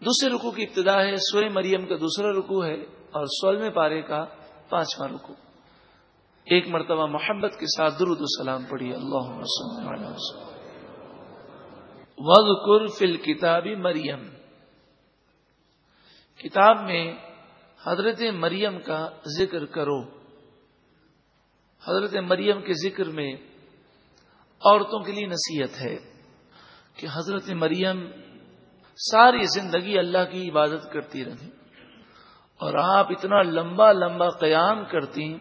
دوسرے رکو کی ابتدا ہے، سورہ مریم کا دوسرا رکو ہے اور سولہویں پارے کا پانچواں رکو ایک مرتبہ محبت کے ساتھ درود السلام پڑھی اللہ وز فل کتابی مریم۔ کتاب میں حضرت مریم کا ذکر کرو۔ حضرت مریم کے ذکر میں عورتوں کے لیے نصیحت ہے کہ حضرت مریم ساری زندگی اللہ کی عبادت کرتی رہی اور آپ اتنا لمبا لمبا قیام کرتی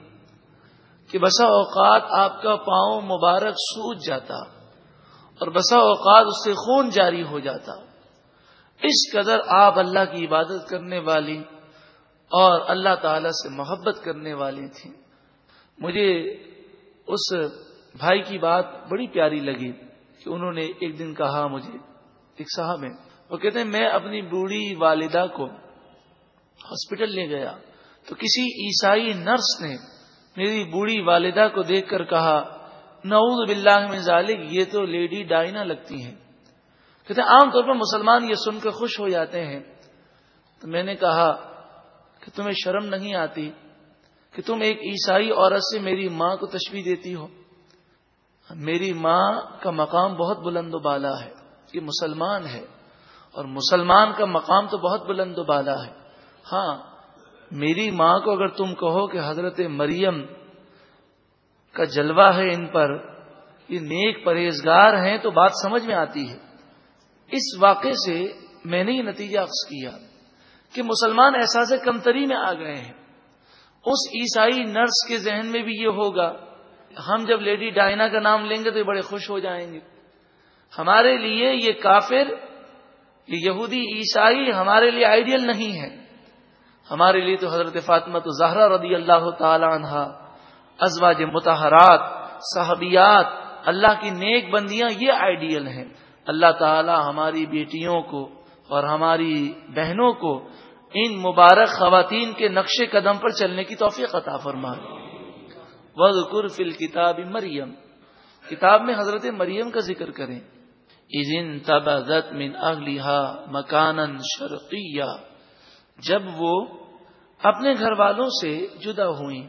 کہ بسا اوقات آپ کا پاؤں مبارک سوج جاتا اور بسا اوقات اس سے خون جاری ہو جاتا۔ اس قدر آپ اللہ کی عبادت کرنے والی اور اللہ تعالی سے محبت کرنے والی تھی مجھے اس بھائی کی بات بڑی پیاری لگی کہ انہوں نے ایک دن کہا مجھے، ایک صاحب ہے وہ کہتے ہیں، میں اپنی بوڑھی والدہ کو ہاسپٹل لے گیا۔ تو کسی عیسائی نرس نے میری بوڑھی والدہ کو دیکھ کر کہا، نعوذ باللہ میں ذالک، یہ تو لیڈی ڈائنا لگتی ہیں۔ کہتے ہیں، عام طور پر مسلمان یہ سن کر خوش ہو جاتے ہیں۔ تو میں نے کہا کہ تمہیں شرم نہیں آتی کہ تم ایک عیسائی عورت سے میری ماں کو تشبیح دیتی ہو؟ میری ماں کا مقام بہت بلند و بالا ہے، یہ مسلمان ہے۔ اور مسلمان کا مقام تو بہت بلند و بالا ہے۔ ہاں میری ماں کو اگر تم کہو کہ حضرت مریم کا جلوہ ہے ان پر، یہ نیک پرہیزگار ہیں تو بات سمجھ میں آتی ہے۔ اس واقعے سے میں نے یہ نتیجہ اخذ کیا کہ مسلمان احساس کمتری میں آ گئے ہیں۔ اس عیسائی نرس کے ذہن میں بھی یہ ہوگا، ہم جب لیڈی ڈائنا کا نام لیں گے تو یہ بڑے خوش ہو جائیں گے۔ ہمارے لیے یہ کافر یہ یہودی عیسائی ہمارے لیے آئیڈیل نہیں ہے۔ ہمارے لیے تو حضرت فاطمہ تو زہرا رضی اللہ تعالی عنہ ازواج متحرات صحابیات، اللہ کی نیک بندیاں، یہ آئیڈیل ہیں۔ اللہ تعالی ہماری بیٹیوں کو اور ہماری بہنوں کو ان مبارک خواتین کے نقش قدم پر چلنے کی توفیق عطا فرما وز فل کتاب مریم۔ کتاب میں حضرت مریم کا ذکر کریں۔ من اگلیہ مکان شرقیہ۔ جب وہ اپنے گھر والوں سے جدا ہوئی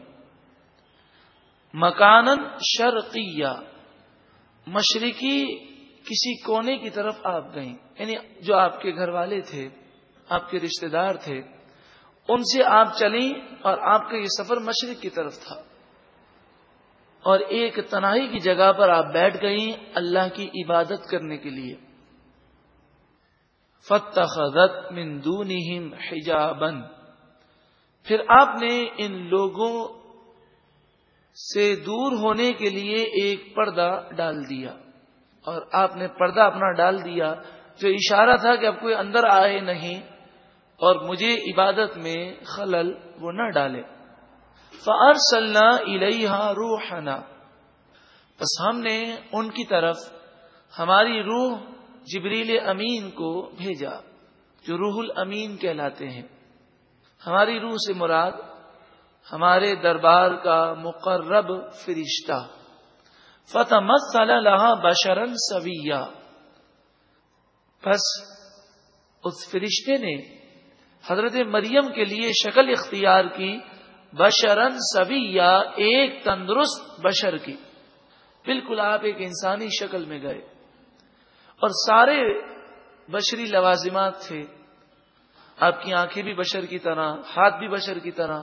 مکان شرقیہ۔ مشرقی کسی کونے کی طرف آپ گئیں۔ یعنی جو آپ کے گھر والے تھے، آپ کے رشتے دار تھے، ان سے آپ چلیں اور آپ کا یہ سفر مشرق کی طرف تھا۔ اور ایک تنہائی کی جگہ پر آپ بیٹھ گئیں اللہ کی عبادت کرنے کے لیے۔ فتح من دونہم حجابن پھر آپ نے ان لوگوں سے دور ہونے کے لیے ایک پردہ ڈال دیا۔ اور آپ نے پردہ اپنا ڈال دیا جو اشارہ تھا کہ اب کوئی اندر آئے نہیں اور مجھے عبادت میں خلل وہ نہ ڈالے۔ فر سلنا روحنا۔ بس ہم نے ان کی طرف ہماری روح جبریل امین کو بھیجا، جو روح الامین کہلاتے ہیں۔ ہماری روح سے مراد ہمارے دربار کا مقرب فرشتہ۔ فتح مت لہا بشرن سویا بس اس فرشتے نے حضرت مریم کے لیے شکل اختیار کی بشرن سویا ایک تندرست بشر کی۔ بالکل آپ ایک انسانی شکل میں گئے۔ اور سارے بشری لوازمات تھے۔ آپ کی آنکھیں بھی بشر کی طرح، ہاتھ بھی بشر کی طرح۔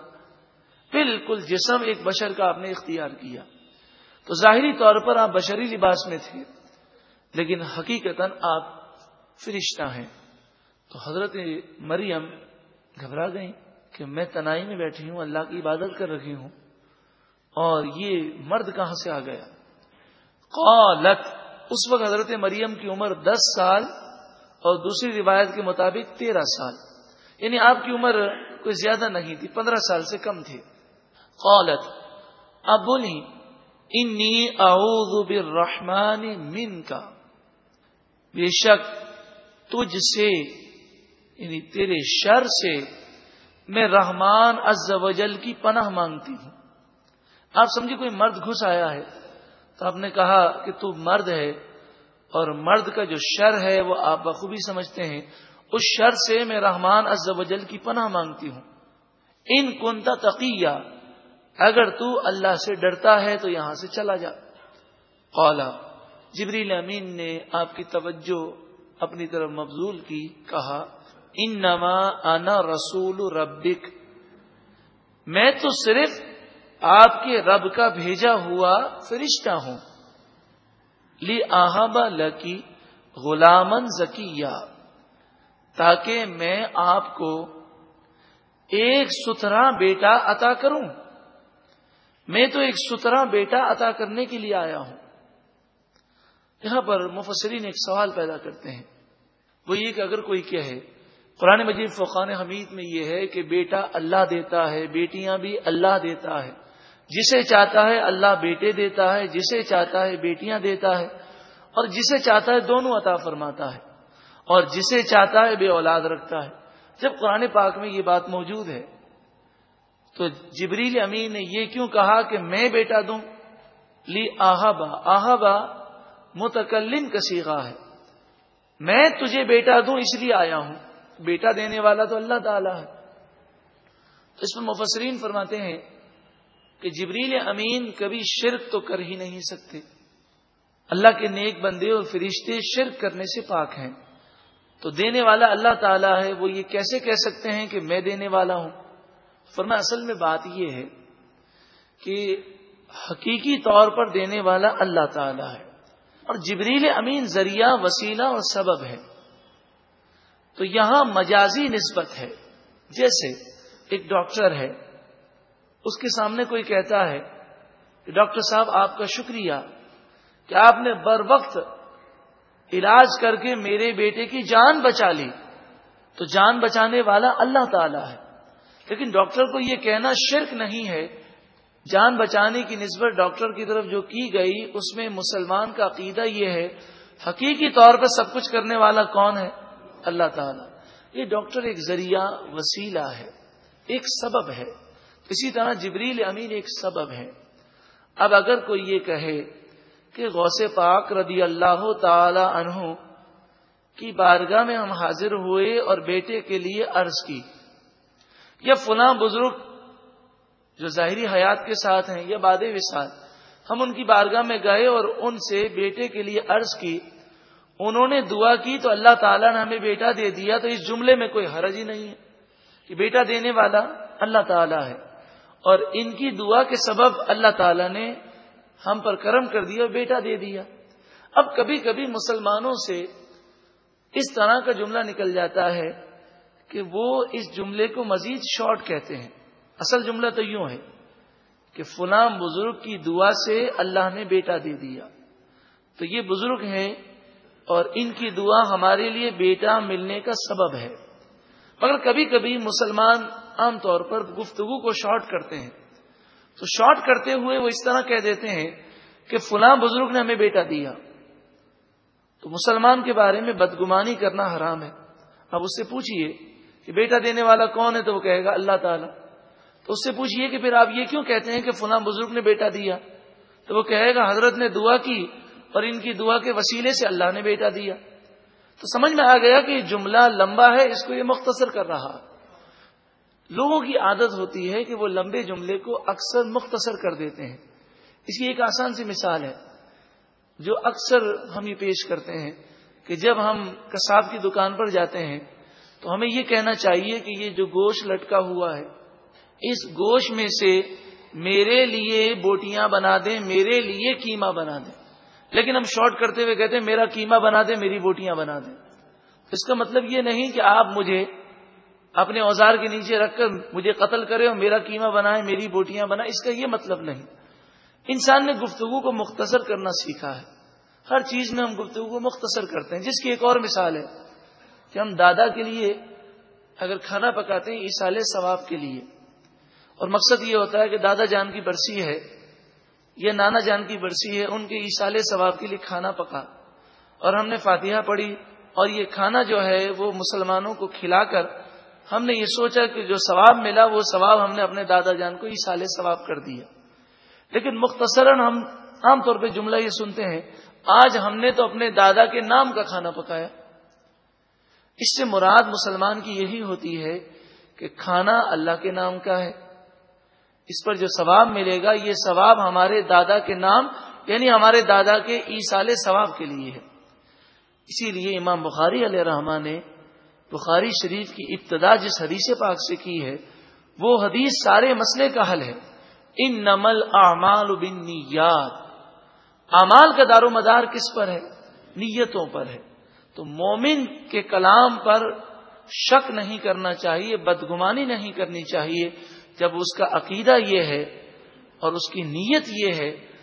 بالکل جسم ایک بشر کا آپ نے اختیار کیا۔ تو ظاہری طور پر آپ بشری لباس میں تھے، لیکن حقیقت آپ فرشتہ ہیں۔ تو حضرت مریم گھبرا گئی کہ میں تنائی میں بیٹھی ہوں، اللہ کی عبادت کر رہی ہوں، اور یہ مرد کہاں سے آ گیا؟ قالت، اس وقت حضرت مریم کی عمر دس سال اور دوسری روایت کے مطابق تیرہ سال۔ یعنی آپ کی عمر کوئی زیادہ نہیں تھی، پندرہ سال سے کم تھی۔ قالت، اب بولی، انی اعوذ بالرحمن من کا بے شک تجھ سے یعنی تیرے شر سے میں رحمان عز و جل کی پناہ مانگتی ہوں۔ آپ سمجھے کوئی مرد گھس آیا ہے تو آپ نے کہا کہ تو مرد ہے اور مرد کا جو شر ہے وہ آپ بخوبی سمجھتے ہیں۔ اس شر سے میں رحمان از وجل کی پناہ مانگتی ہوں۔ ان کنتا تقیہ، اگر تو اللہ سے ڈرتا ہے تو یہاں سے چلا جا۔ قولا جبریل امین نے آپ کی توجہ اپنی طرف مبزول کی، کہا ان انا رسول ربک۔ میں تو صرف آپ کے رب کا بھیجا ہوا فرشتہ ہوں۔ لی آہبا لکی غلامن زکیہ۔ تاکہ میں آپ کو ایک ستھرا بیٹا عطا کروں۔ میں تو ایک ستھرا بیٹا عطا کرنے کے لیے آیا ہوں۔ یہاں پر مفسرین ایک سوال پیدا کرتے ہیں۔ وہ یہ کہ اگر کوئی کہے قرآن مجید فقان حمید میں یہ ہے کہ بیٹا اللہ دیتا ہے، بیٹیاں بھی اللہ دیتا ہے۔ جسے چاہتا ہے اللہ بیٹے دیتا ہے، جسے چاہتا ہے بیٹیاں دیتا ہے۔ اور جسے چاہتا ہے دونوں عطا فرماتا ہے۔ اور جسے چاہتا ہے بے اولاد رکھتا ہے۔ جب قرآن پاک میں یہ بات موجود ہے، تو جبریل امین نے یہ کیوں کہا کہ میں بیٹا دوں؟ لی آہبا آہبا متکلم کسیغا ہے۔ میں تجھے بیٹا دوں اس لیے آیا ہوں۔ بیٹا دینے والا تو اللہ تعالی ہے۔ اس میں مفسرین فرماتے ہیں کہ جبریل امین کبھی شرک تو کر ہی نہیں سکتے۔ اللہ کے نیک بندے اور فرشتے شرک کرنے سے پاک ہیں۔ تو دینے والا اللہ تعالیٰ ہے، وہ یہ کیسے کہہ سکتے ہیں کہ میں دینے والا ہوں؟ فرما اصل میں بات یہ ہے کہ حقیقی طور پر دینے والا اللہ تعالیٰ ہے۔ اور جبریل امین ذریعہ، وسیلہ اور سبب ہے۔ تو یہاں مجازی نسبت ہے۔ جیسے ایک ڈاکٹر ہے، اس کے سامنے کوئی کہتا ہے کہ ڈاکٹر صاحب، آپ کا شکریہ کہ آپ نے بر وقت علاج کر کے میرے بیٹے کی جان بچا لی۔ تو جان بچانے والا اللہ تعالی ہے۔ لیکن ڈاکٹر کو یہ کہنا شرک نہیں ہے۔ جان بچانے کی نسبت ڈاکٹر کی طرف جو کی گئی، اس میں مسلمان کا عقیدہ یہ ہے، حقیقی طور پر سب کچھ کرنے والا کون ہے؟ اللہ تعالی۔ یہ ڈاکٹر ایک ذریعہ وسیلہ ہے، ایک سبب ہے۔ اسی طرح جبریل امین ایک سبب ہے۔ اب اگر کوئی یہ کہے کہ غوث پاک رضی اللہ تعالی عنہ کی بارگاہ میں ہم حاضر ہوئے اور بیٹے کے لیے عرض کی، یا فلاں بزرگ جو ظاہری حیات کے ساتھ ہیں، یا باد وسال ہم ان کی بارگاہ میں گئے اور ان سے بیٹے کے لیے عرض کی انہوں نے دعا کی تو اللہ تعالیٰ نے ہمیں بیٹا دے دیا تو اس جملے میں کوئی حرج ہی نہیں ہے کہ بیٹا دینے والا اللہ تعالیٰ ہے اور ان کی دعا کے سبب اللہ تعالیٰ نے ہم پر کرم کر دیا اور بیٹا دے دیا۔ اب کبھی کبھی مسلمانوں سے اس طرح کا جملہ نکل جاتا ہے کہ وہ اس جملے کو مزید شارٹ کہتے ہیں۔ اصل جملہ تو یوں ہے کہ فلاں بزرگ کی دعا سے اللہ نے بیٹا دے دیا۔ تو یہ بزرگ ہیں اور ان کی دعا ہمارے لیے بیٹا ملنے کا سبب ہے۔ مگر کبھی کبھی مسلمان عام طور پر گفتگو کو شارٹ کرتے ہیں۔ تو شارٹ کرتے ہوئے وہ اس طرح کہہ دیتے ہیں کہ فلاں بزرگ نے ہمیں بیٹا دیا۔ تو مسلمان کے بارے میں بدگمانی کرنا حرام ہے۔ اب اس سے پوچھئے کہ بیٹا دینے والا کون ہے تو وہ کہے گا اللہ تعالیٰ۔ تو اس سے پوچھئے کہ پھر آپ یہ کیوں کہتے ہیں کہ فلاں بزرگ نے بیٹا دیا؟ تو وہ کہے گا حضرت نے دعا کی اور ان کی دعا کے وسیلے سے اللہ نے بیٹا دیا۔ تو سمجھ میں آ گیا کہ جملہ لمبا ہے، اس کو یہ مختصر کر رہا۔ لوگوں کی عادت ہوتی ہے کہ وہ لمبے جملے کو اکثر مختصر کر دیتے ہیں۔ اس کی ایک آسان سی مثال ہے، جو اکثر ہم یہ پیش کرتے ہیں کہ جب ہم کساب کی دکان پر جاتے ہیں، تو ہمیں یہ کہنا چاہیے کہ یہ جو گوشت لٹکا ہوا ہے، اس گوشت میں سے میرے لیے بوٹیاں بنا دیں، میرے لیے کیما بنا دیں۔ لیکن ہم شارٹ کرتے ہوئے کہتے ہیں میرا کیما بنا دیں، میری بوٹیاں بنا دیں۔ اس کا مطلب یہ نہیں کہ آپ مجھے اپنے اوزار کے نیچے رکھ کر مجھے قتل کرے اور میرا کیما بنائے میری بوٹیاں بنائے اس کا یہ مطلب نہیں۔ انسان نے گفتگو کو مختصر کرنا سیکھا ہے۔ ہر چیز میں ہم گفتگو کو مختصر کرتے ہیں۔ جس کی ایک اور مثال ہے کہ ہم دادا کے لیے اگر کھانا پکاتے ہیں اسال ثواب کے لیے۔ اور مقصد یہ ہوتا ہے کہ دادا جان کی برسی ہے۔ یا نانا جان کی برسی ہے، ان کے اسال ثواب کے لیے کھانا پکا۔ اور ہم نے فاتحہ پڑھی، اور یہ کھانا جو ہے، وہ مسلمانوں کو کھلا کر ہم نے یہ سوچا کہ جو ثواب ملا، وہ ثواب ہم نے اپنے دادا جان کو اس سال ثواب کر دیا۔ لیکن مختصراً ہم عام طور پہ جملہ یہ سنتے ہیں، آج ہم نے تو اپنے دادا کے نام کا کھانا پکایا۔ اس سے مراد مسلمان کی یہی ہوتی ہے کہ کھانا اللہ کے نام کا ہے۔ اس پر جو ثواب ملے گا، یہ ثواب ہمارے دادا کے نام یعنی ہمارے دادا کے ایسال ثواب کے لیے ہے۔ اسی لیے امام بخاری علیہ رحمان نے بخاری شریف کی ابتدا جس حدیث پاک سے کی ہے، وہ حدیث سارے مسئلے کا حل ہے۔ ان نمل اعمال بن نیات اعمال کا دار و مدار کس پر ہے؟ نیتوں پر ہے۔ تو مومن کے کلام پر شک نہیں کرنا چاہیے، بدگمانی نہیں کرنی چاہیے۔ جب اس کا عقیدہ یہ ہے اور اس کی نیت یہ ہے،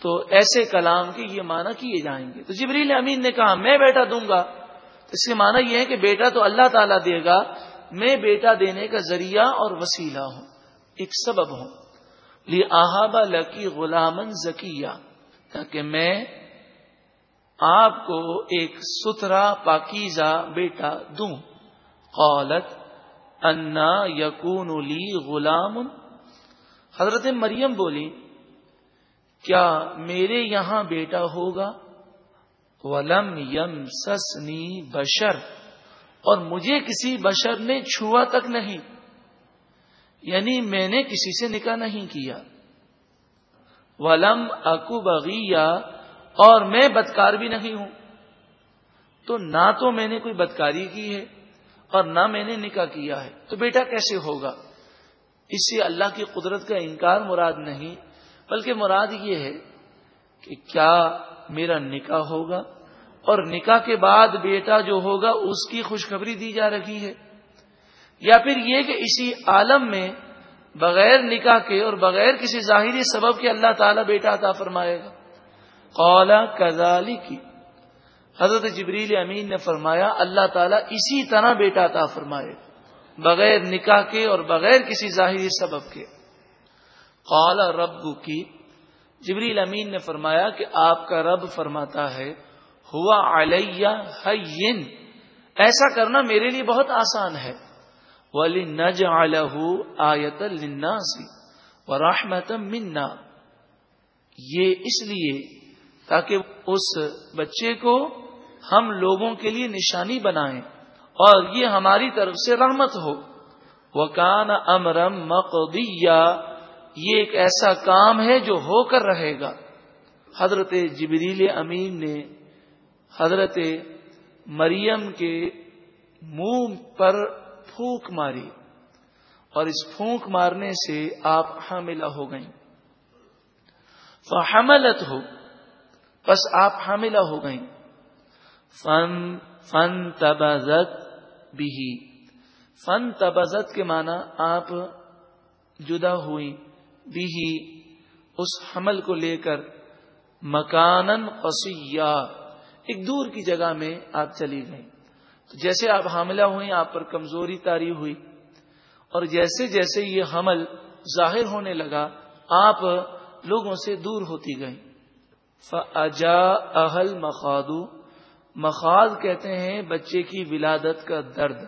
تو ایسے کلام کے یہ معنی کیے جائیں گے۔ تو جبریل امین نے کہا، میں بیٹا دوں گا۔ اس کے معنی یہ ہے کہ بیٹا تو اللہ تعالیٰ دے گا، میں بیٹا دینے کا ذریعہ اور وسیلہ ہوں، ایک سبب ہوں۔ لی آہابا لکی غلامن زکیہ تاکہ میں آپ کو ایک ستھرا، پاکیزہ بیٹا دوں۔ قالت انا یقون لی غلام. حضرت مریم بولی، کیا میرے یہاں بیٹا ہوگا؟ ولم یم سسنی بشر، اور مجھے کسی بشر نے چھوا تک نہیں یعنی میں نے کسی سے نکاح نہیں کیا۔ ولم اکو بغیا اور میں بدکار بھی نہیں ہوں۔ تو نہ تو میں نے کوئی بدکاری کی ہے اور نہ میں نے نکاح کیا ہے تو بیٹا کیسے ہوگا؟ اس سے اللہ کی قدرت کا انکار مراد نہیں، بلکہ مراد یہ ہے کہ کیا میرا نکاح ہوگا؟ اور نکاح کے بعد بیٹا جو ہوگا، اس کی خوشخبری دی جا رہی ہے؟ یا پھر یہ کہ اسی عالم میں بغیر نکاح کے اور بغیر کسی ظاہری سبب کے اللہ تعالیٰ بیٹا عطا فرمائے گا؟ قولا کزالی کی حضرت جبریل امین نے فرمایا، اللہ تعالیٰ اسی طرح بیٹا عطا فرمائے، بغیر نکاح کے اور بغیر کسی ظاہری سبب کے۔ قال رب کی جبریل امین نے فرمایا کہ آپ کا رب فرماتا ہے، ہوا علیہ ایسا کرنا میرے لیے بہت آسان ہے۔ ولی نج آیت الناسی و رحمت منا۔ یہ اس لیے تاکہ اس بچے کو ہم لوگوں کے لیے نشانی بنائیں اور یہ ہماری طرف سے رحمت ہو۔ وہ کان امرم مقدیا یہ ایک ایسا کام ہے جو ہو کر رہے گا۔ حضرت جبریل امین نے حضرت مریم کے منہ پر پھونک ماری اور اس پھونک مارنے سے آپ حاملہ ہو گئیں۔ فحملت ہو بس آپ حاملہ ہو گئیں۔ فن فن تبازت بھی فن تبازت کے معنی آپ جدا ہوئی بھی اس حمل کو لے کر مکانن قصیہ، ایک دور کی جگہ میں آپ چلی گئی تو جیسے آپ حاملہ ہوئی آپ پر کمزوری تاری ہوئی۔ اور جیسے جیسے یہ حمل ظاہر ہونے لگا، آپ لوگوں سے دور ہوتی گئی فجا اہل مخادو مخاد کہتے ہیں بچے کی ولادت کا درد۔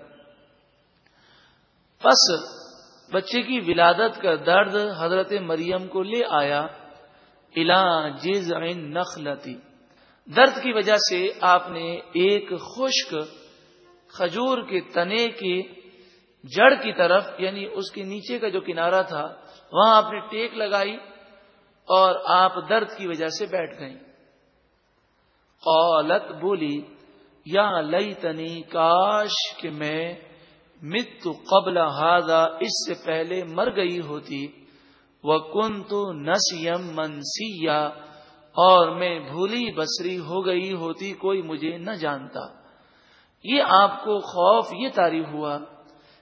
پس بچے کی ولادت کا درد حضرت مریم کو لے آیا الا جز نخلتی درد کی وجہ سے آپ نے ایک خشک کھجور کے تنے کی جڑ کی طرف یعنی اس کے نیچے کا جو کنارہ تھا، وہاں آپ نے ٹیک لگائی اور آپ درد کی وجہ سے بیٹھ گئیں۔ قالت بولی، یا لئی تنی کاش کہ میں مت قبل ہاضا اس سے پہلے مر گئی ہوتی وہ کن تو نسیم منسیا، اور میں بھولی بسری ہو گئی ہوتی، کوئی مجھے نہ جانتا۔ یہ آپ کو خوف، یہ تعریف ہوا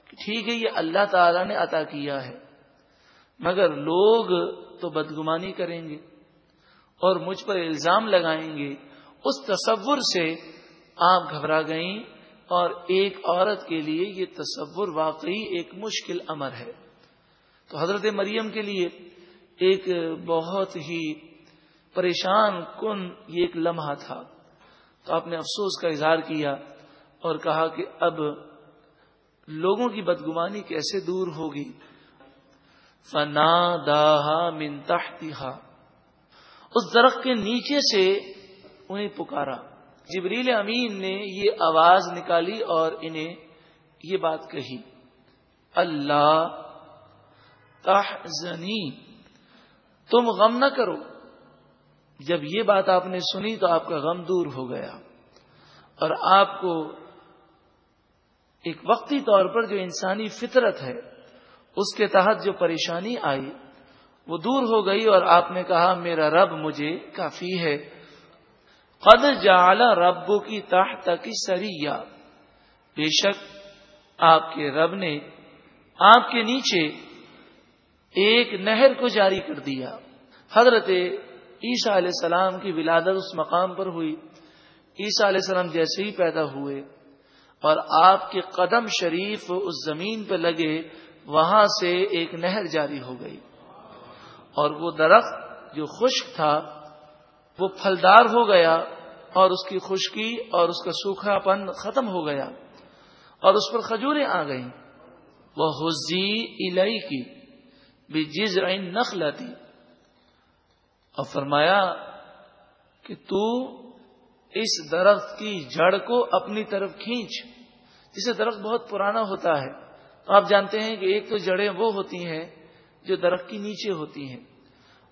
کہ ٹھیک ہے، یہ اللہ تعالی نے عطا کیا ہے۔ مگر لوگ تو بدگمانی کریں گے اور مجھ پر الزام لگائیں گے۔ اس تصور سے آپ گھبرا گئیں اور ایک عورت کے لیے یہ تصور واقعی ایک مشکل امر ہے۔ تو حضرت مریم کے لیے ایک بہت ہی پریشان کن یہ ایک لمحہ تھا۔ تو آپ نے افسوس کا اظہار کیا اور کہا کہ اب لوگوں کی بدگمانی کیسے دور ہوگی؟ فنا داہا منتاح اس درخت کے نیچے سے انہیں پکارا۔ جبریل امین نے یہ آواز نکالی اور انہیں یہ بات کہی، اللہ تحزنی، تم غم نہ کرو۔ جب یہ بات آپ نے سنی تو آپ کا غم دور ہو گیا۔ اور آپ کو ایک وقتی طور پر جو انسانی فطرت ہے، اس کے تحت جو پریشانی آئی، وہ دور ہو گئی اور آپ نے کہا، میرا رب مجھے کافی ہے۔ قد جعل ربو کی تحت کی سریا بے شک آپ کے رب نے آپ کے نیچے ایک نہر کو جاری کر دیا۔ حضرت عیسیٰ علیہ السلام کی ولادت اس مقام پر ہوئی۔ عیسیٰ علیہ السلام جیسے ہی پیدا ہوئے اور آپ کے قدم شریف اس زمین پہ لگے، وہاں سے ایک نہر جاری ہو گئی۔ اور وہ درخت جو خشک تھا وہ پھلدار ہو گیا اور اس کی خشکی اور اس کا سوکھا پن ختم ہو گیا اور اس پر کھجوریں آ گئیں۔ وہ حزی الئی کی بھی جز نخلتی اور فرمایا کہ تو اس درخت کی جڑ کو اپنی طرف کھینچ، جسے درخت بہت پرانا ہوتا ہے۔ تو آپ جانتے ہیں کہ ایک تو جڑیں وہ ہوتی ہیں جو درخت کی نیچے ہوتی ہیں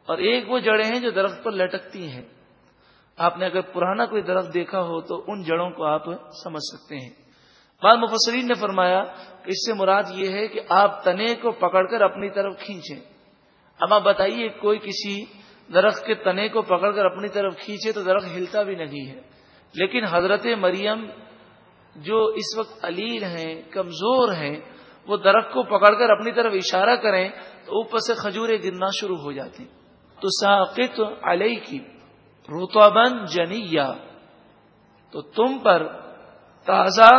اور ایک وہ جڑیں ہیں جو درخت پر لٹکتی ہیں۔ آپ نے اگر پرانا کوئی درخت دیکھا ہو تو ان جڑوں کو آپ سمجھ سکتے ہیں۔ بعض مفسرین نے فرمایا کہ اس سے مراد یہ ہے کہ آپ تنے کو پکڑ کر اپنی طرف کھینچیں۔ اب آپ بتائیے کوئی کسی درخت کے تنے کو پکڑ کر اپنی طرف کھینچے تو درخت ہلتا بھی نہیں ہے۔ لیکن حضرت مریم جو اس وقت علیل ہیں، کمزور ہیں، وہ درخت کو پکڑ کر اپنی طرف اشارہ کریں تو اوپر سے کھجورے گرنا شروع ہو جاتی۔ تو ساقت علیہ کی روتابن جنیا تو تم پر تازہ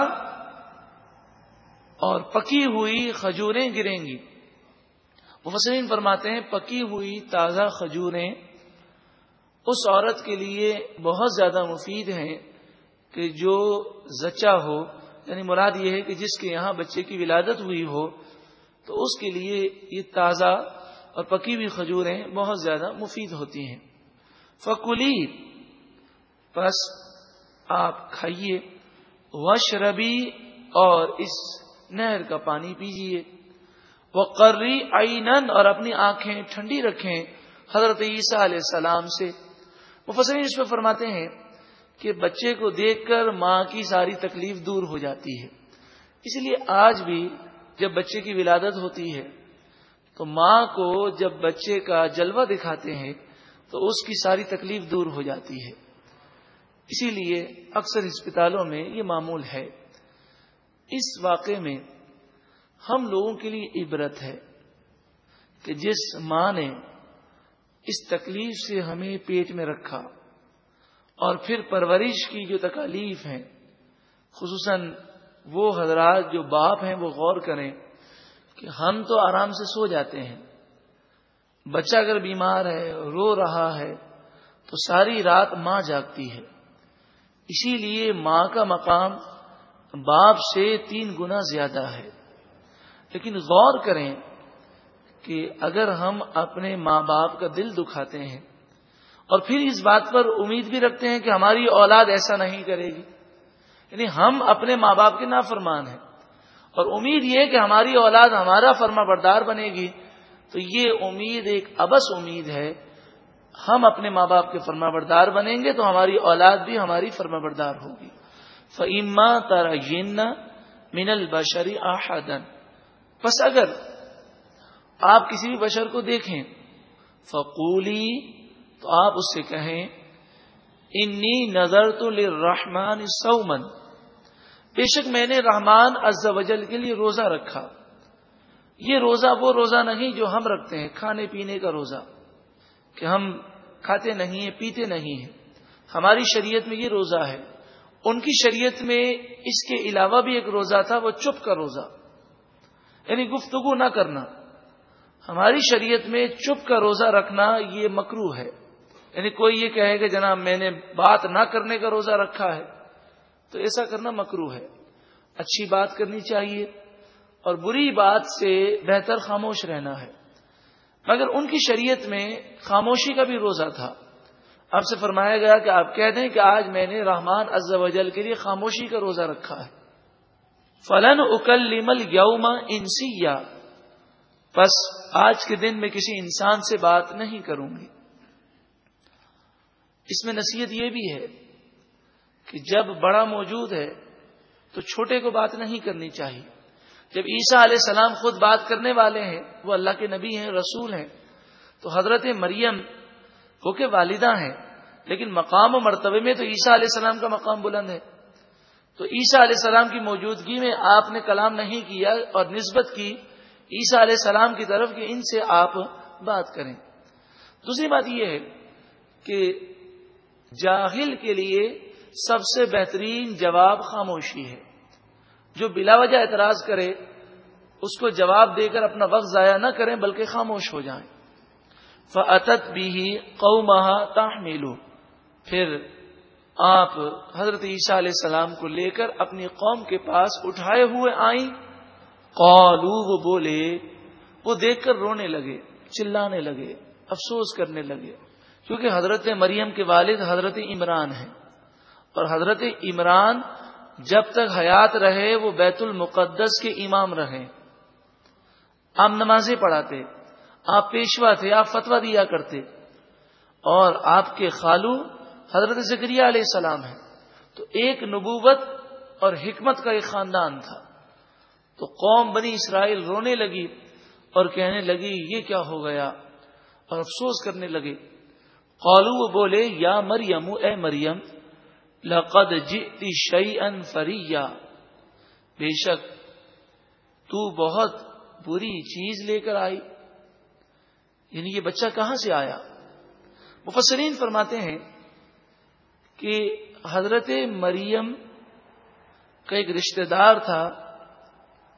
اور پکی ہوئی کھجوریں گریں گی۔ مفسرین فرماتے ہیں، پکی ہوئی تازہ کھجوریں اس عورت کے لیے بہت زیادہ مفید ہیں کہ جو زچا ہو۔ یعنی مراد یہ ہے کہ جس کے یہاں بچے کی ولادت ہوئی ہو، تو اس کے لیے یہ تازہ اور پکی ہوئی کھجوریں بہت زیادہ مفید ہوتی ہیں۔ فکلی بس آپ کھائیے وشربی اور اس نہر کا پانی پیجیے۔ وہ قرری آئینن اور اپنی آنکھیں ٹھنڈی رکھیں حضرت عیسیٰ علیہ السلام سے۔ مفسرین اس پہ فرماتے ہیں کہ بچے کو دیکھ کر ماں کی ساری تکلیف دور ہو جاتی ہے۔ اس لیے آج بھی جب بچے کی ولادت ہوتی ہے تو ماں کو جب بچے کا جلوہ دکھاتے ہیں تو اس کی ساری تکلیف دور ہو جاتی ہے۔ اسی لیے اکثر اسپتالوں میں یہ معمول ہے۔ اس واقعے میں ہم لوگوں کے لیے عبرت ہے کہ جس ماں نے اس تکلیف سے ہمیں پیٹ میں رکھا اور پھر پرورش کی جو تکالیف ہیں، خصوصاً وہ حضرات جو باپ ہیں، وہ غور کریں کہ ہم تو آرام سے سو جاتے ہیں۔ بچہ اگر بیمار ہے، رو رہا ہے، تو ساری رات ماں جاگتی ہے۔ اسی لیے ماں کا مقام باپ سے تین گنا زیادہ ہے۔ لیکن غور کریں کہ اگر ہم اپنے ماں باپ کا دل دکھاتے ہیں اور پھر اس بات پر امید بھی رکھتے ہیں کہ ہماری اولاد ایسا نہیں کرے گی۔ یعنی ہم اپنے ماں باپ کے نافرمان ہیں۔ اور امید یہ کہ ہماری اولاد ہمارا فرما بردار بنے گی۔ تو یہ امید ایک ابس امید ہے۔ ہم اپنے ماں باپ کے فرما بردار بنیں گے تو ہماری اولاد بھی ہماری فرما بردار ہوگی۔ فعما تارا من البشری آحدن بس اگر آپ کسی بھی بشر کو دیکھیں فقولی تو آپ اس سے کہیں انی نظر تو رحمان سومن بے شک میں نے رحمان از وجل کے لیے روزہ رکھا۔ یہ روزہ وہ روزہ نہیں جو ہم رکھتے ہیں، کھانے پینے کا روزہ، کہ ہم کھاتے نہیں ہیں، پیتے نہیں ہیں۔ ہماری شریعت میں یہ روزہ ہے۔ ان کی شریعت میں اس کے علاوہ بھی ایک روزہ تھا، وہ چپ کا روزہ۔ یعنی گفتگو نہ کرنا۔ ہماری شریعت میں چپ کا روزہ رکھنا یہ مکرو ہے۔ یعنی کوئی یہ کہے کہ جناب میں نے بات نہ کرنے کا روزہ رکھا ہے، تو ایسا کرنا مکرو ہے۔ اچھی بات کرنی چاہیے۔ اور بری بات سے بہتر خاموش رہنا ہے۔ مگر ان کی شریعت میں خاموشی کا بھی روزہ تھا۔ آپ سے فرمایا گیا کہ آپ کہہ دیں کہ آج میں نے رحمان از وجل کے لیے خاموشی کا روزہ رکھا ہے۔ فلن اکل یوم انسیا۔ بس آج کے دن میں کسی انسان سے بات نہیں کروں گی۔ اس میں نصیحت یہ بھی ہے کہ جب بڑا موجود ہے تو چھوٹے کو بات نہیں کرنی چاہیے۔ جب عیسیٰ علیہ السلام خود بات کرنے والے ہیں، وہ اللہ کے نبی ہیں، رسول ہیں، تو حضرت مریم وہ کہ والدہ ہیں، لیکن مقام و مرتبے میں تو عیسیٰ علیہ السلام کا مقام بلند ہے۔ تو عیسیٰ علیہ السلام کی موجودگی میں آپ نے کلام نہیں کیا اور نسبت کی عیسیٰ علیہ السلام کی طرف کہ ان سے آپ بات کریں۔ دوسری بات یہ ہے کہ جاہل کے لیے سب سے بہترین جواب خاموشی ہے۔ جو بلا وجہ اعتراض کرے، اس کو جواب دے کر اپنا وقت ضائع نہ کریں، بلکہ خاموش ہو جائیں۔ فعت بھی قوما تاہمیلو پھر آپ حضرت عیسیٰ علیہ السلام کو لے کر اپنی قوم کے پاس اٹھائے ہوئے آئیں۔ قالو وہ بولے، وہ دیکھ کر رونے لگے، چلانے لگے، افسوس کرنے لگے۔ کیونکہ حضرت مریم کے والد حضرت عمران ہیں۔ اور حضرت عمران جب تک حیات رہے وہ بیت المقدس کے امام رہے آپ نمازیں پڑھاتے، آپ پیشوا تھے، آپ فتوا دیا کرتے۔ اور آپ کے خالو حضرت ذکریہ علیہ السلام ہیں۔ تو ایک نبوت اور حکمت کا ایک خاندان تھا۔ تو قوم بنی اسرائیل رونے لگی اور کہنے لگی، یہ کیا ہو گیا؟ اور افسوس کرنے لگے۔ قالو بولے، یا مریم، اے مریم لقد جئتی شیئن فریا۔ بے شک، تو بہت بری چیز لے کر آئی۔ یعنی یہ بچہ کہاں سے آیا؟ مفسرین فرماتے ہیں کہ حضرت مریم کا ایک رشتہ دار تھا،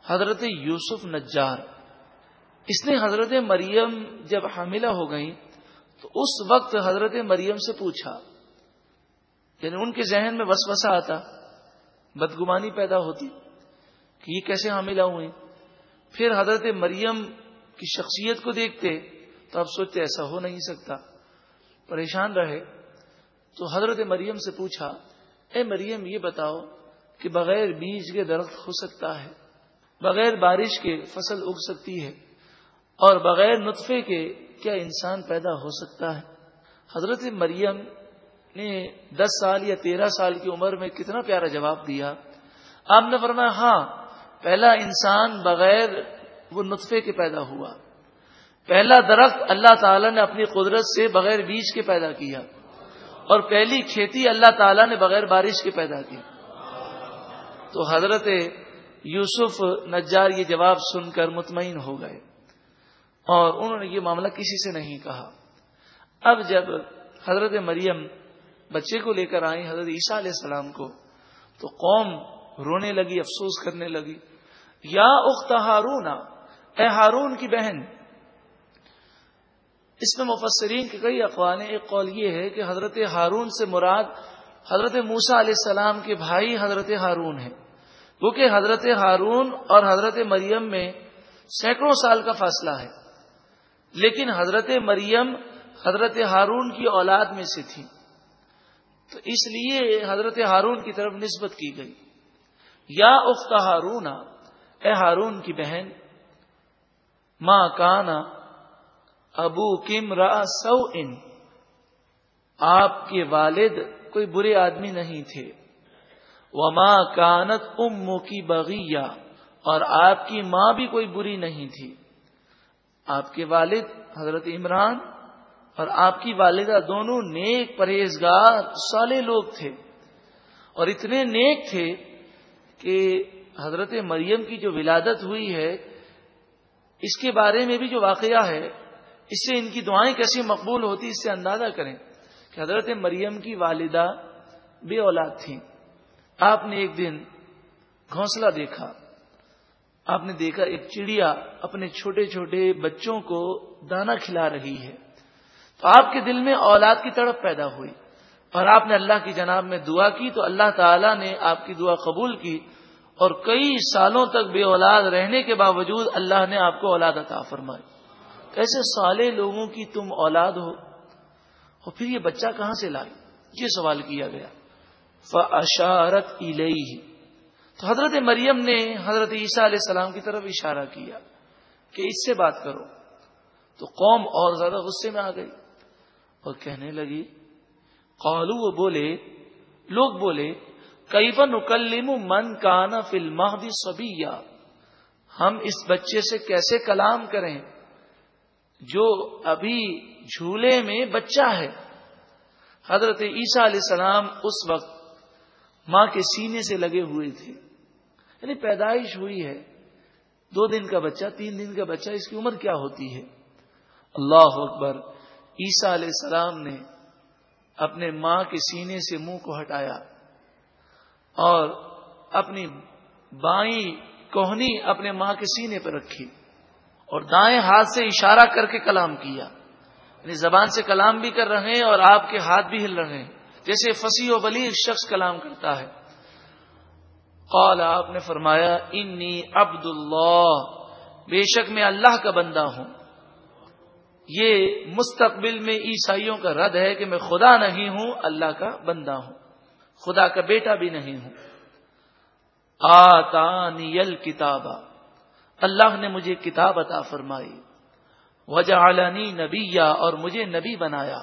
حضرت یوسف نجار۔ اس نے حضرت مریم جب حاملہ ہو گئی تو اس وقت حضرت مریم سے پوچھا یعنی ان کے ذہن میں وسوسہ آتا، بدگمانی پیدا ہوتی کہ یہ کیسے حاملہ ہوئی پھر حضرت مریم کی شخصیت کو دیکھتے تو آپ سوچتے ایسا ہو نہیں سکتا، پریشان رہے۔ تو حضرت مریم سے پوچھا، اے مریم یہ بتاؤ کہ بغیر بیج کے درخت ہو سکتا ہے، بغیر بارش کے فصل اگ سکتی ہے، اور بغیر نطفے کے کیا انسان پیدا ہو سکتا ہے؟ حضرت مریم نے دس سال یا تیرہ سال کی عمر میں کتنا پیارا جواب دیا؟ آپ نے فرمایا ہاں پہلا انسان بغیر وہ نطفے کے پیدا ہوا۔ پہلا درخت اللہ تعالیٰ نے اپنی قدرت سے بغیر بیج کے پیدا کیا۔ اور پہلی کھیتی اللہ تعالیٰ نے بغیر بارش کے پیدا کی۔ تو حضرت یوسف نجار یہ جواب سن کر مطمئن ہو گئے۔ اور انہوں نے یہ معاملہ کسی سے نہیں کہا۔ اب جب حضرت مریم بچے کو لے کر آئی حضرت عیسیٰ علیہ السلام کو، تو قوم رونے لگی، افسوس کرنے لگی۔ یا اخت ہارون، اے ہارون کی بہن۔ اس میں مفسرین کے کئی اقوال ہیں۔ ایک قول یہ ہے کہ حضرت ہارون سے مراد حضرت موسا علیہ السلام کے بھائی حضرت ہارون ہیں۔ کیونکہ حضرت ہارون اور حضرت مریم میں سینکڑوں سال کا فاصلہ ہے، لیکن حضرت مریم حضرت ہارون کی اولاد میں سے تھی تو اس لیے حضرت ہارون کی طرف نسبت کی گئی۔ یا اخت ہارون اے ہارون کی بہن ماں کانا ابو کم را سو ان آپ کے والد کوئی برے آدمی نہیں تھے۔ وما کانت ام کی بغیا اور آپ کی ماں بھی کوئی بری نہیں تھی۔ آپ کے والد حضرت عمران اور آپ کی والدہ دونوں نیک پرہیزگار سالے لوگ تھے۔ اور اتنے نیک تھے کہ حضرت مریم کی جو ولادت ہوئی ہے، اس کے بارے میں بھی جو واقعہ ہے، اس سے ان کی دعائیں کیسی مقبول ہوتی اس سے اندازہ کریں کہ حضرت مریم کی والدہ بے اولاد تھیں۔ آپ نے ایک دن گھونسلہ دیکھا۔ آپ نے دیکھا ایک چڑیا اپنے چھوٹے چھوٹے بچوں کو دانا کھلا رہی ہے۔ تو آپ کے دل میں اولاد کی تڑپ پیدا ہوئی اور آپ نے اللہ کی جناب میں دعا کی تو اللہ تعالیٰ نے آپ کی دعا قبول کی اور کئی سالوں تک بے اولاد رہنے کے باوجود اللہ نے آپ کو اولاد عطا فرمائی۔ ایسے سالے لوگوں کی تم اولاد ہو؟ اور پھر یہ بچہ کہاں سے لائی؟ یہ سوال کیا گیا۔ فشارت علیہ تو حضرت مریم نے حضرت عیسیٰ علیہ السلام کی طرف اشارہ کیا کہ اس سے بات کرو۔ تو قوم اور زیادہ غصے میں آ گئی۔ اور کہنے لگی، قالو وہ بولے، لوگ بولے کئی نکلم من کانا فلم بھی سبھی ہم اس بچے سے کیسے کلام کریں؟ جو ابھی جھولے میں بچہ ہے۔ حضرت عیسیٰ علیہ السلام اس وقت ماں کے سینے سے لگے ہوئے تھے۔ یعنی پیدائش ہوئی ہے۔ دو دن کا بچہ، تین دن کا بچہ، اس کی عمر کیا ہوتی ہے؟ اللہ اکبر۔ عیسیٰ علیہ السلام نے اپنے ماں کے سینے سے منہ کو ہٹایا اور اپنی بائیں کوہنی اپنے ماں کے سینے پہ رکھی اور دائیں ہاتھ سے اشارہ کر کے کلام کیا۔ یعنی زبان سے کلام بھی کر رہے ہیں اور آپ کے ہاتھ بھی ہل رہے ہیں۔ جیسے فصیح و بلی شخص کلام کرتا ہے۔ قال، آپ نے فرمایا، انی عبد اللہ بے شک میں اللہ کا بندہ ہوں۔ یہ مستقبل میں عیسائیوں کا رد ہے کہ میں خدا نہیں ہوں، اللہ کا بندہ ہوں۔ خدا کا بیٹا بھی نہیں ہوں۔ آتانی کتاب اللہ نے مجھے کتاب عطا فرمائی۔ وجہ عالنی نبی اور مجھے نبی بنایا۔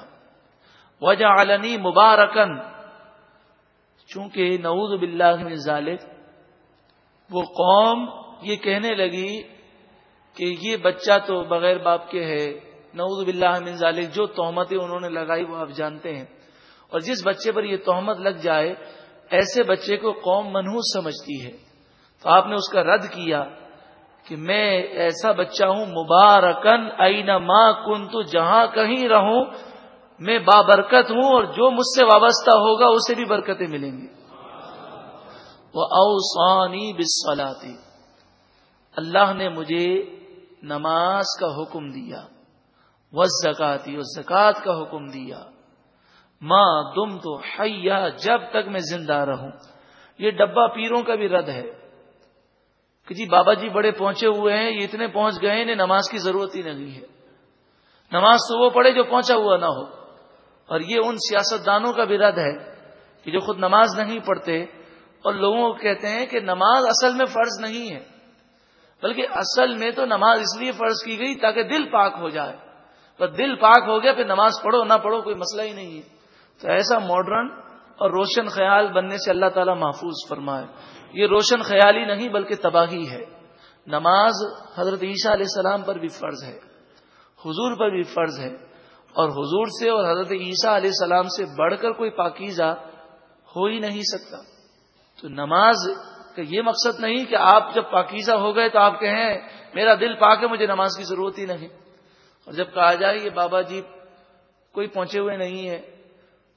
وجہ عالنی مبارکن، چونکہ نعوذ باللہ من ذالک، وہ قوم یہ کہنے لگی کہ یہ بچہ تو بغیر باپ کے ہے۔ نعوذ باللہ من ذالک، جو تہمتیں انہوں نے لگائی وہ آپ جانتے ہیں۔ اور جس بچے پر یہ تہمت لگ جائے، ایسے بچے کو قوم منحوس سمجھتی ہے۔ تو آپ نے اس کا رد کیا کہ میں ایسا بچہ ہوں مبارکن این ماں کن تو جہاں کہیں رہوں، میں بابرکت ہوں اور جو مجھ سے وابستہ ہوگا، اسے بھی برکتیں ملیں گی۔ وہ اوسانی بسلاتی اللہ نے مجھے نماز کا حکم دیا۔ وہ زکاتی اور زکات کا حکم دیا۔ ماں تم تو حیا، جب تک میں زندہ رہوں۔ یہ ڈبا پیروں کا بھی رد ہے۔ کہ جی بابا جی بڑے پہنچے ہوئے ہیں، یہ اتنے پہنچ گئے انہیں نماز کی ضرورت ہی نہیں ہے۔ نماز تو وہ پڑھے جو پہنچا ہوا نہ ہو۔ اور یہ ان سیاست دانوں کا بھی رد ہے کہ جو خود نماز نہیں پڑھتے، اور لوگوں کو کہتے ہیں کہ نماز اصل میں فرض نہیں ہے، بلکہ اصل میں تو نماز اس لیے فرض کی گئی تاکہ دل پاک ہو جائے۔ پر دل پاک ہو گیا، پھر نماز پڑھو، نہ پڑھو، کوئی مسئلہ ہی نہیں ہے۔ تو ایسا ماڈرن اور روشن خیال بننے سے اللہ تعالیٰ محفوظ فرمائے۔ یہ روشن خیالی نہیں، بلکہ تباہی ہے۔ نماز حضرت عیسیٰ علیہ السلام پر بھی فرض ہے، حضور پر بھی فرض ہے۔ اور حضور سے اور حضرت عیسیٰ علیہ السلام سے بڑھ کر کوئی پاکیزہ ہو ہی نہیں سکتا۔ تو نماز کا یہ مقصد نہیں کہ آپ جب پاکیزہ ہو گئے تو آپ کہیں، میرا دل پاک ہے، مجھے نماز کی ضرورت ہی نہیں۔ اور جب کہا جائے یہ بابا جی کوئی پہنچے ہوئے نہیں ہے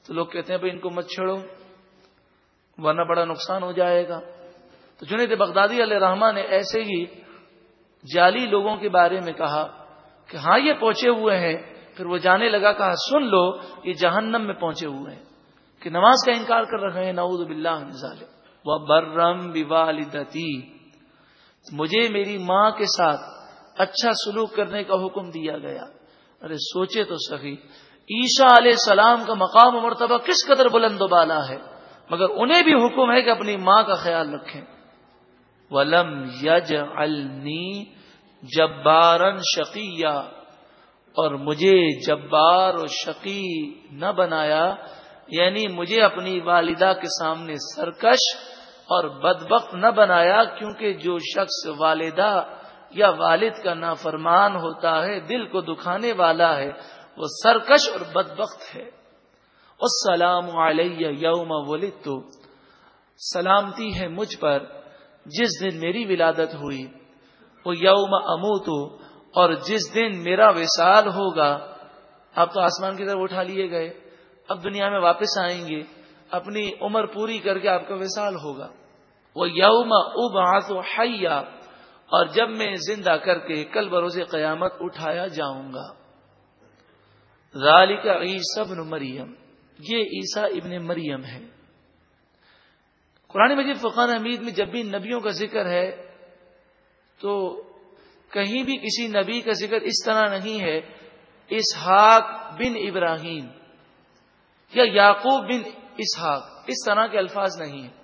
تو لوگ کہتے ہیں بھائی ان کو مت چھڑو ورنہ بڑا نقصان ہو جائے گا۔ تو جنید بغدادی علیہ رحمان نے ایسے ہی جعلی لوگوں کے بارے میں کہا کہ ہاں یہ پہنچے ہوئے ہیں، پھر وہ جانے لگا کہا ہاں، سن لو، یہ جہنم میں پہنچے ہوئے ہیں، کہ نماز کا انکار کر رہے ہیں، نعوذ باللہ نظال وہ برم والدتی مجھے میری ماں کے ساتھ اچھا سلوک کرنے کا حکم دیا گیا۔ ارے سوچے تو سخی عیشا علیہ السلام کا مقام و مرتبہ کس قدر بلند و بالا ہے؟ مگر انہیں بھی حکم ہے کہ اپنی ماں کا خیال رکھیں۔ ولم یج النی جبارن شقیہ اور مجھے جبار و شقی نہ بنایا یعنی مجھے اپنی والدہ کے سامنے سرکش اور بدبخت نہ بنایا، کیونکہ جو شخص والدہ یا والد کا نافرمان ہوتا ہے، دل کو دکھانے والا ہے، وہ سرکش اور بدبخت ہے۔ السلام علیہ یوم ولد تو سلامتی ہے مجھ پر، جس دن میری ولادت ہوئی۔ وہ یوم امو تو اور جس دن میرا وصال ہوگا۔ اب تو آسمان کی طرف اٹھا لیے گئے۔ اب دنیا میں واپس آئیں گے۔ اپنی عمر پوری کر کے آپ کا وصال ہوگا۔ وہ یوم اب آسو اور جب میں زندہ کر کے کل بروز قیامت اٹھایا جاؤں گا۔ ذالک عیسی ابن مریم۔ یہ عیسیٰ ابن مریم ہے۔ قرآن مجید فقان حمید میں جب بھی نبیوں کا ذکر ہے تو کہیں بھی کسی نبی کا ذکر اس طرح نہیں ہے۔ اسحاق بن ابراہیم یا یعقوب بن اسحاق۔ اس طرح کے الفاظ نہیں ہیں۔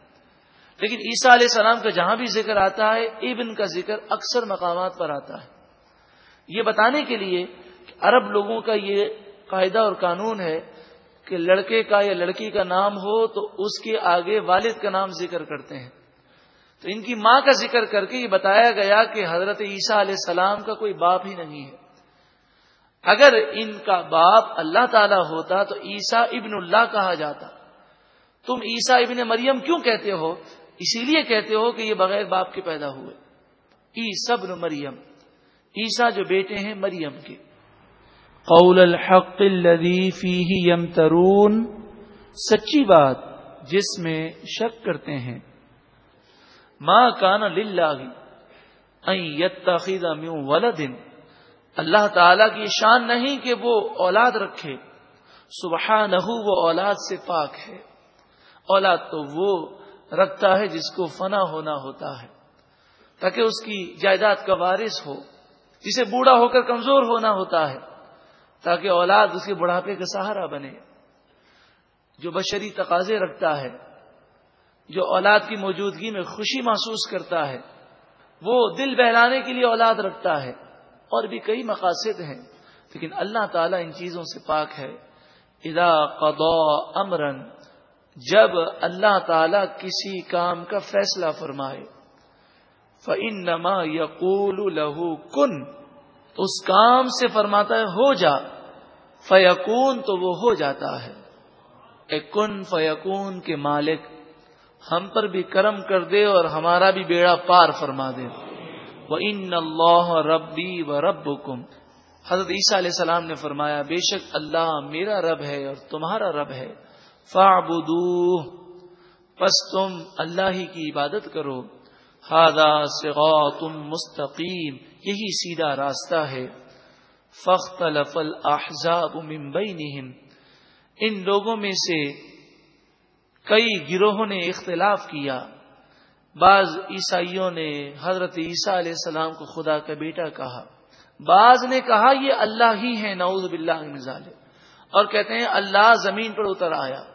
لیکن عیسیٰ علیہ السلام کا جہاں بھی ذکر آتا ہے، ابن کا ذکر اکثر مقامات پر آتا ہے۔ یہ بتانے کے لیے کہ عرب لوگوں کا یہ قاعدہ اور قانون ہے کہ لڑکے کا یا لڑکی کا نام ہو تو اس کے آگے والد کا نام ذکر کرتے ہیں۔ تو ان کی ماں کا ذکر کر کے یہ بتایا گیا کہ حضرت عیسیٰ علیہ السلام کا کوئی باپ ہی نہیں ہے۔ اگر ان کا باپ اللہ تعالی ہوتا تو عیسیٰ ابن اللہ کہا جاتا۔ تم عیسیٰ ابن مریم کیوں کہتے ہو؟ اسی لیے کہتے ہو کہ یہ بغیر باپ کے پیدا ہوئے۔ ای مریم۔ عیسا جو بیٹے ہیں مریم کے۔ قول الحق الذي فيه يمترون سچی بات جس میں شک کرتے ہیں۔ ماں کان يتخذ من ولد۔ اللہ تعالی کی شان نہیں کہ وہ اولاد رکھے۔ سبحانہ وہ اولاد سے پاک ہے۔ اولاد تو وہ رکھتا ہے جس کو فنا ہونا ہوتا ہے، تاکہ اس کی جائیداد کا وارث ہو، جسے بوڑھا ہو کر کمزور ہونا ہوتا ہے، تاکہ اولاد اس کے بڑھاپے کا سہارا بنے۔ جو بشری تقاضے رکھتا ہے، جو اولاد کی موجودگی میں خوشی محسوس کرتا ہے، وہ دل بہلانے کے لیے اولاد رکھتا ہے۔ اور بھی کئی مقاصد ہیں، لیکن اللہ تعالیٰ ان چیزوں سے پاک ہے۔ ادا قضا امرن جب اللہ تعالی کسی کام کا فیصلہ فرمائے فن نما یقول لہو کن اس کام سے فرماتا ہے، ہو جا۔ فیقون تو وہ ہو جاتا ہے۔ اے کن فیقون کے مالک، ہم پر بھی کرم کر دے اور ہمارا بھی بیڑا پار فرما دے۔ وہ ان اللہ ربی و رب حضرت عیسیٰ علیہ السلام نے فرمایا، بے شک اللہ میرا رب ہے اور تمہارا رب ہے۔ پس تم اللہ ہی کی عبادت کرو۔ ہادا تم مستقیم، یہی سیدھا راستہ ہے۔ فخت لفل احزاب ممبئی ان لوگوں میں سے کئی گروہوں نے اختلاف کیا۔ بعض عیسائیوں نے حضرت عیسیٰ علیہ السلام کو خدا کا بیٹا کہا۔ بعض نے کہا، یہ اللہ ہی ہے نعوذ باللہ نظال اور کہتے ہیں، اللہ زمین پر اتر آیا۔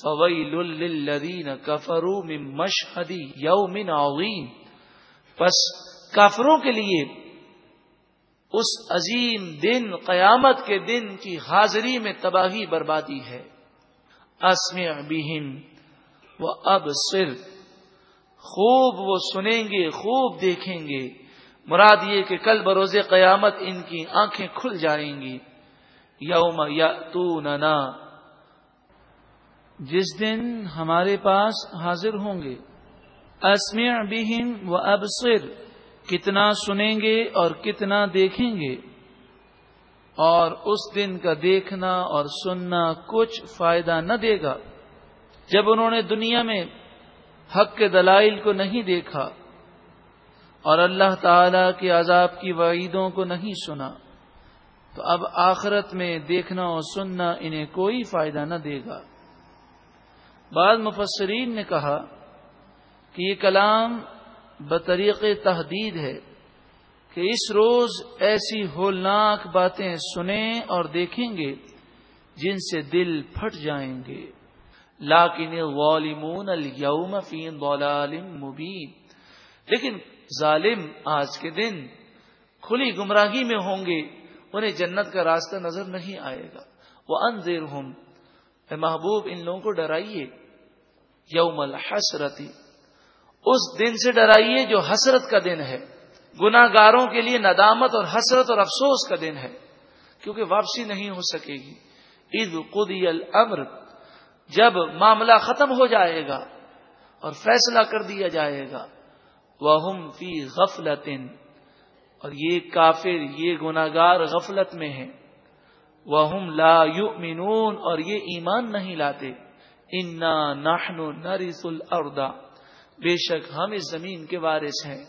فویل للذین کفروا من مشہد یوم عظیم پس کافروں کے لیے اس عظیم دن، قیامت کے دن کی حاضری میں تباہی بربادی ہے۔ اسمع بہم و اب صرف خوب وہ سنیں گے، خوب دیکھیں گے۔ مراد یہ کہ کل بروز قیامت ان کی آنکھیں کھل جائیں گی۔ یوم یا تو جس دن ہمارے پاس حاضر ہوں گے۔ اسمع بہم و ابصر، کتنا سنیں گے اور کتنا دیکھیں گے۔ اور اس دن کا دیکھنا اور سننا کچھ فائدہ نہ دے گا۔ جب انہوں نے دنیا میں حق کے دلائل کو نہیں دیکھا اور اللہ تعالی کے عذاب کی وعیدوں کو نہیں سنا، تو اب آخرت میں دیکھنا اور سننا انہیں کوئی فائدہ نہ دے گا۔ بعض مفسرین نے کہا کہ یہ کلام بطریق تحدید ہے کہ اس روز ایسی ہولناک باتیں سنیں اور دیکھیں گے جن سے دل پھٹ جائیں گے۔ لاکن والمون الوم فین بولال مبین۔ لیکن ظالم آج کے دن کھلی گمراہی میں ہوں گے، انہیں جنت کا راستہ نظر نہیں آئے گا۔ وہ ان ہوں محبوب، ان لوگوں کو ڈرائیے۔ یوم الحسرتی اس دن سے ڈرائیے جو حسرت کا دن ہے۔ گناگاروں کے لیے ندامت اور حسرت اور افسوس کا دن ہے۔ کیونکہ واپسی نہیں ہو سکے گی۔ عید قدی الامر۔ جب معاملہ ختم ہو جائے گا اور فیصلہ کر دیا جائے گا۔ وہ فی غفلت اور یہ کافر، یہ گناگار غفلت میں ہیں۔ وہ لا یؤمنون اور یہ ایمان نہیں لاتے۔ انا نحن نرث الارض بے شک ہم اس زمین کے وارث ہیں.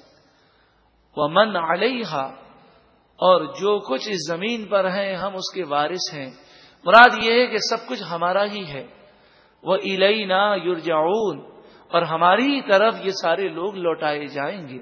وہ من علیہ اور جو کچھ اس زمین پر ہے ہم اس کے وارث ہیں. مراد یہ ہے کہ سب کچھ ہمارا ہی ہے. وہ الینا یورجاؤن اور ہماری طرف یہ سارے لوگ لوٹائے جائیں گے.